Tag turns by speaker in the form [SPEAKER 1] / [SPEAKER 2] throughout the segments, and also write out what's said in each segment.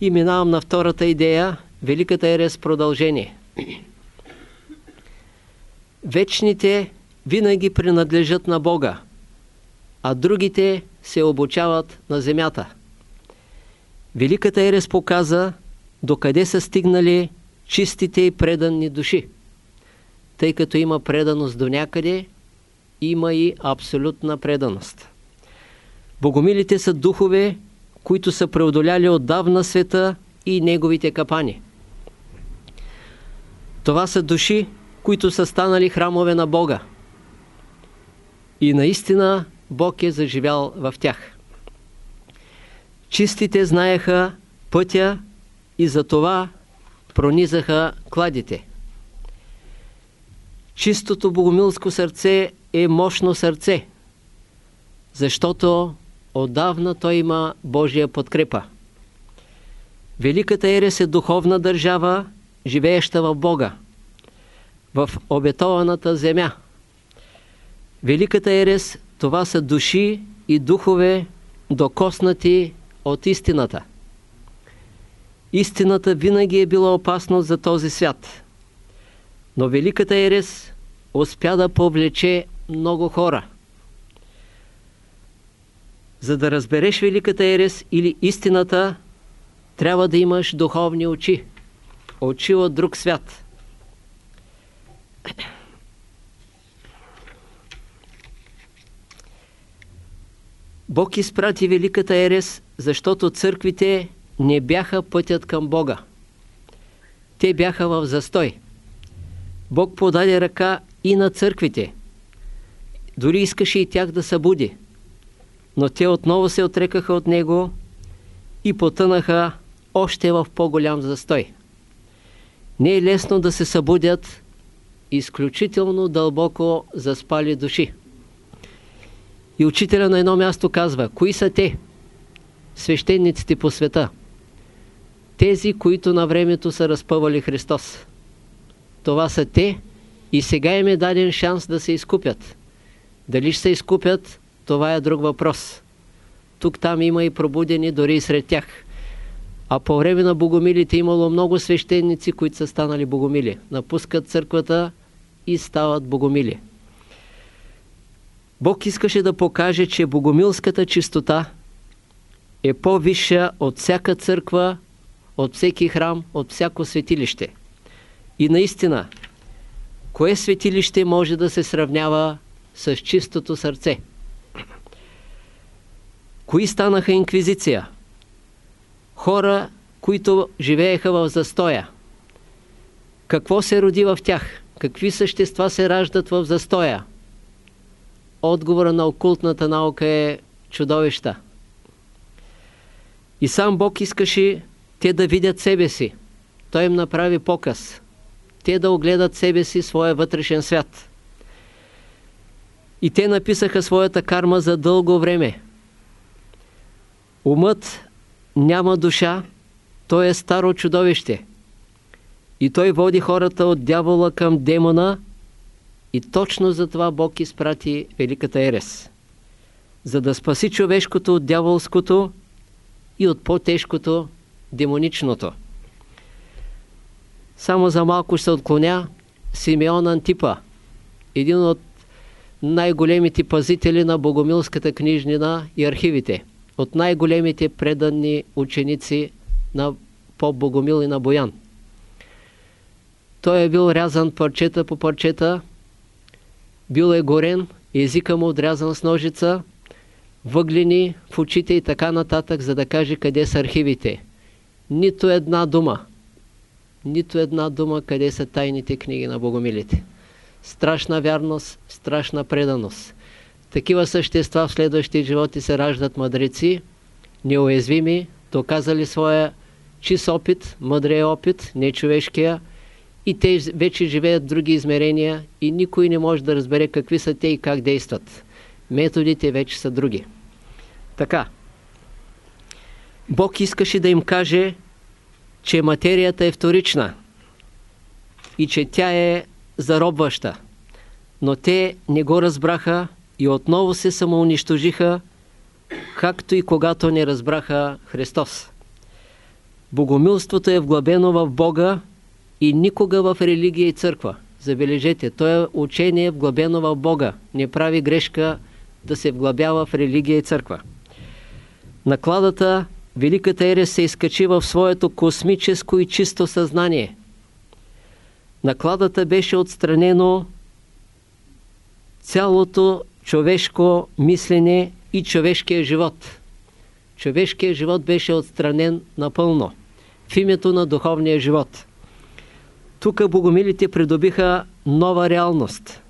[SPEAKER 1] И минавам на втората идея, Великата ерес продължение. Вечните винаги принадлежат на Бога, а другите се обучават на земята. Великата ерес показа докъде са стигнали чистите и преданни души. Тъй като има преданост до някъде, има и абсолютна преданост. Богомилите са духове, които са преодоляли отдавна света и неговите капани. Това са души, които са станали храмове на Бога. И наистина Бог е заживял в тях. Чистите знаеха пътя и за това пронизаха кладите. Чистото богомилско сърце е мощно сърце, защото отдавна той има Божия подкрепа. Великата Ерес е духовна държава, живееща в Бога, в обетованата земя. Великата Ерес това са души и духове докоснати от истината. Истината винаги е била опасност за този свят. Но Великата Ерес успя да повлече много хора. За да разбереш Великата Ерес или истината, трябва да имаш духовни очи. Очи от друг свят. Бог изпрати Великата Ерес, защото църквите не бяха пътят към Бога. Те бяха в застой. Бог подаде ръка и на църквите. Дори искаше и тях да събуди. Но те отново се отрекаха от Него и потънаха още в по-голям застой. Не е лесно да се събудят изключително дълбоко заспали души. И учителя на едно място казва, кои са те, свещениците по света? Тези, които на времето са разпъвали Христос. Това са те и сега им е даден шанс да се изкупят. Дали ще се изкупят, това е друг въпрос. Тук там има и пробудени дори и сред тях. А по време на богомилите имало много свещеници, които са станали богомили. Напускат църквата и стават богомили. Бог искаше да покаже, че богомилската чистота е по-висша от всяка църква, от всеки храм, от всяко светилище. И наистина, кое светилище може да се сравнява с чистото сърце? Кои станаха инквизиция? Хора, които живееха в застоя. Какво се роди в тях? Какви същества се раждат в застоя? Отговора на окултната наука е чудовища. И сам Бог искаше те да видят себе си. Той им направи показ. Те да огледат себе си, своя вътрешен свят. И те написаха своята карма за дълго време. Умът няма душа, той е старо чудовище. И той води хората от дявола към демона и точно за това Бог изпрати Великата Ерес. За да спаси човешкото от дяволското и от по-тежкото демоничното. Само за малко ще се отклоня Симеон Антипа, един от най-големите пазители на богомилската книжнина и архивите, от най-големите преданни ученици на поп Богомил и на Боян. Той е бил рязан парчета по парчета, бил е горен, езика му отрязан с ножица, въглени в очите и така нататък, за да каже къде са архивите. Нито една дума. Нито една дума къде са тайните книги на богомилите. Страшна вярност, страшна преданост. Такива същества в следващите животи се раждат мъдреци, неуязвими, доказали своя чист опит, мъдрия опит, не човешкия, и те вече живеят други измерения и никой не може да разбере какви са те и как действат. Методите вече са други. Така. Бог искаше да им каже, че материята е вторична и че тя е заробваща. Но те не го разбраха и отново се самоунищожиха, както и когато не разбраха Христос. Богомилството е вглъбено в Бога и никога в религия и църква. Забележете, то е учение вглъбено в Бога. Не прави грешка да се вглъбява в религия и църква. Накладата Великата Ерес се изкачи в своето космическо и чисто съзнание. Накладата беше отстранено цялото човешко мислене и човешкия живот. Човешкият живот беше отстранен напълно в името на духовния живот. Тук богомилите придобиха нова реалност,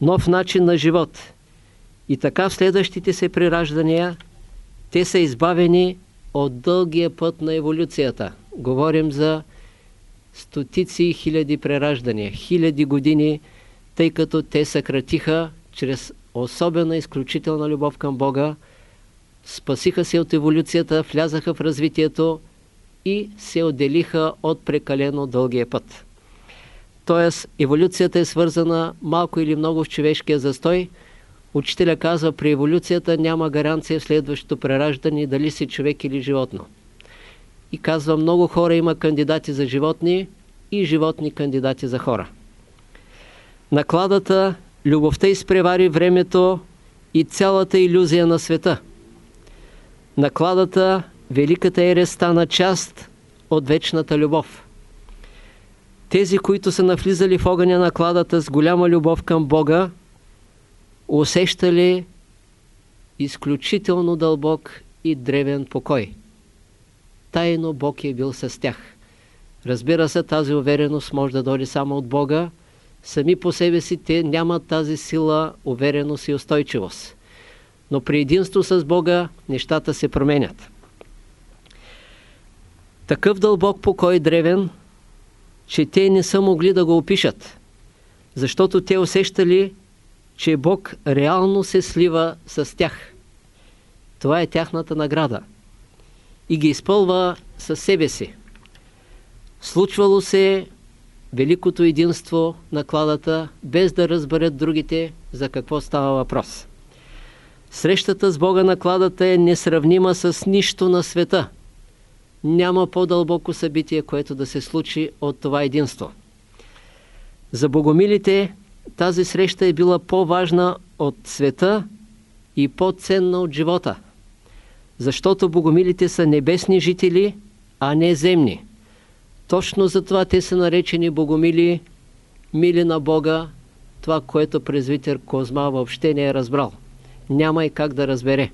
[SPEAKER 1] нов начин на живот. И така в следващите се прираждания те са избавени от дългия път на еволюцията. Говорим за стотици и хиляди прераждания, хиляди години, тъй като те съкратиха чрез особена изключителна любов към Бога, спасиха се от еволюцията, влязаха в развитието и се отделиха от прекалено дългия път. Тоест, еволюцията е свързана малко или много в човешкия застой. Учителя казва, при еволюцията няма гаранция в следващото прераждане дали си човек или животно. И казва, много хора има кандидати за животни и животни кандидати за хора. Накладата, любовта изпревари времето и цялата иллюзия на света. Накладата, великата ере стана част от вечната любов. Тези, които са навлизали в огъня на кладата с голяма любов към Бога, усещали изключително дълбок и древен покой. Тайно Бог е бил с тях. Разбира се, тази увереност може да дойде само от Бога. Сами по себе си те нямат тази сила, увереност и устойчивост. Но при единство с Бога нещата се променят. Такъв дълбок покой древен, че те не са могли да го опишат, защото те усещали, че Бог реално се слива с тях. Това е тяхната награда. И ги изпълва със себе си. Случвало се великото единство на кладата, без да разберат другите за какво става въпрос. Срещата с Бога на кладата е несравнима с нищо на света. Няма по-дълбоко събитие, което да се случи от това единство. За богомилите тази среща е била по-важна от света и по-ценна от живота. Защото богомилите са небесни жители, а не земни. Точно затова те са наречени богомили, мили на Бога, това, което презвитер Козма въобще не е разбрал. Няма и как да разбере.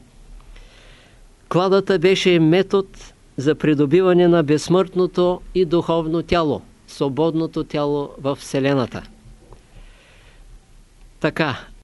[SPEAKER 1] Кладата беше метод за придобиване на безсмъртното и духовно тяло, свободното тяло в Вселената. Така,